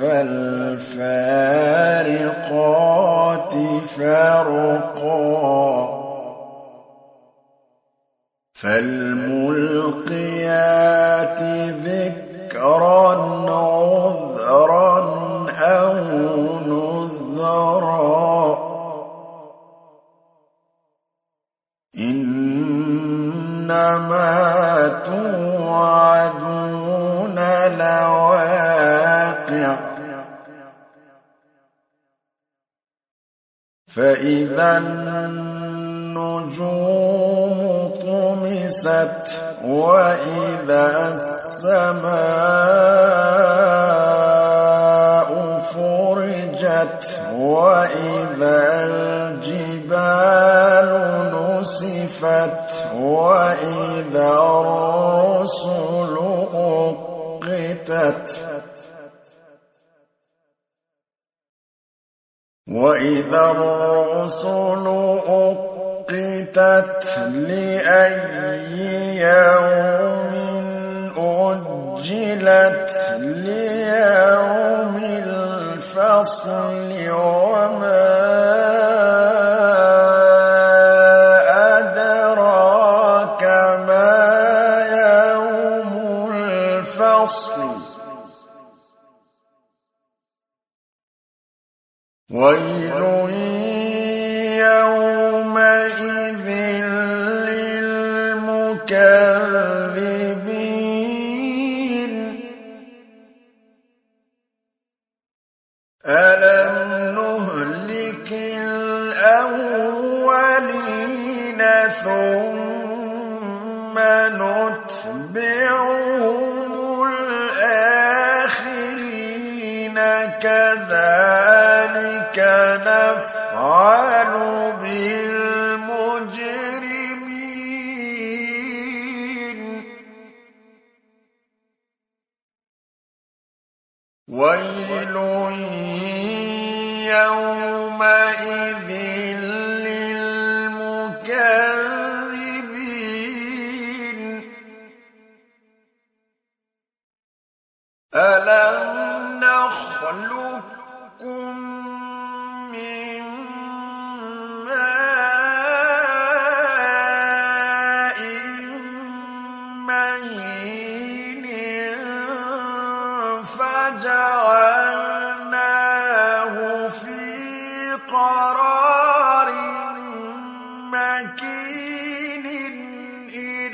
فالفارقات فرقا. فالملقيات ذكرا. فإذا النجوم طمست وإذا السماء فرجت وإذا الجبال نسفت وإذا الرسل أقتت لأي يوم أجلت ليوم الفصل يومئذ للمكذبين ألم نهلك الأولين ثم الآخرين كذلك نفعل ويل يومئذ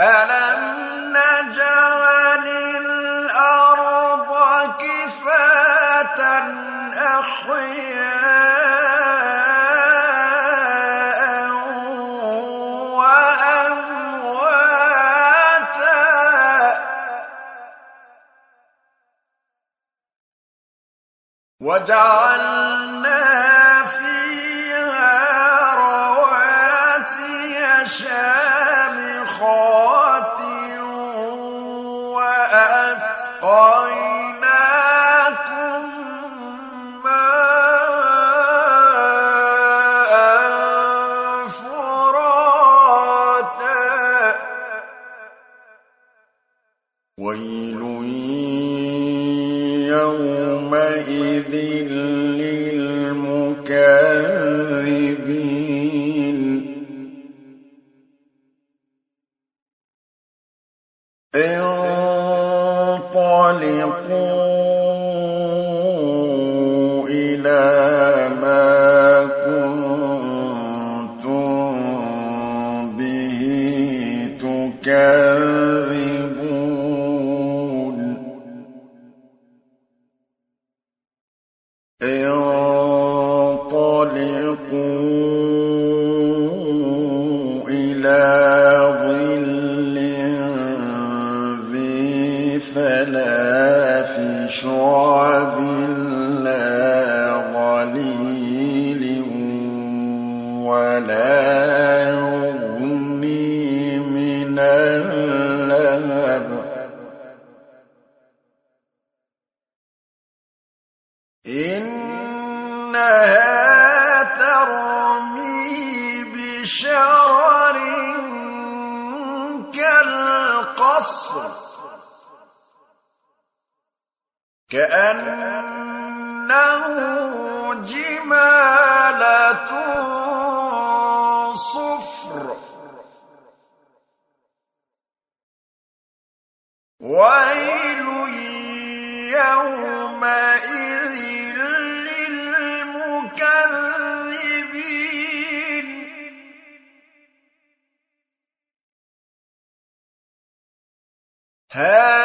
ألم نجعل الأرض كفاة أحياء وأمواتا وجعلنا انطلقوا شرر كالقصر كأنه جمالة صفر. ويل يومئذ Hey!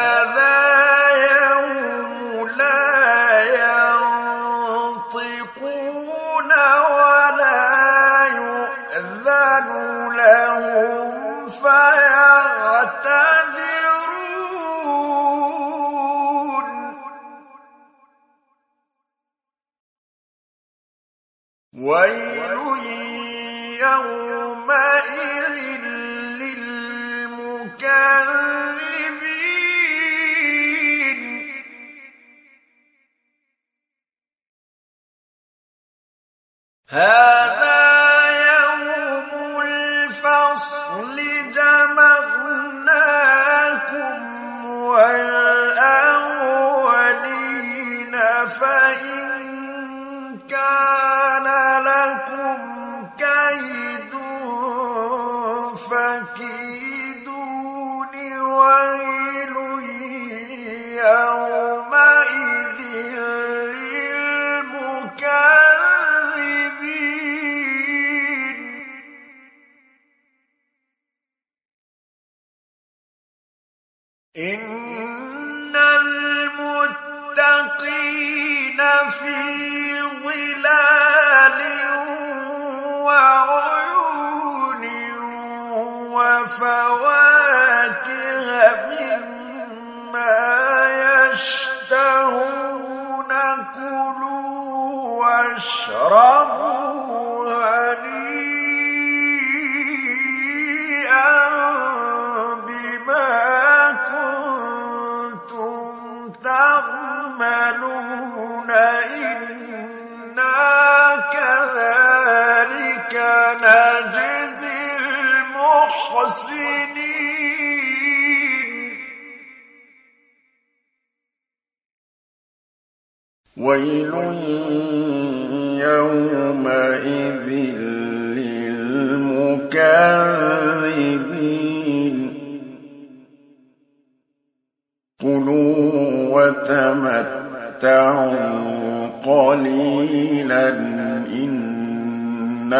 وفواكه من ويل يومئذ للمكذبين. كلوا وتمتعوا قليلا إنكم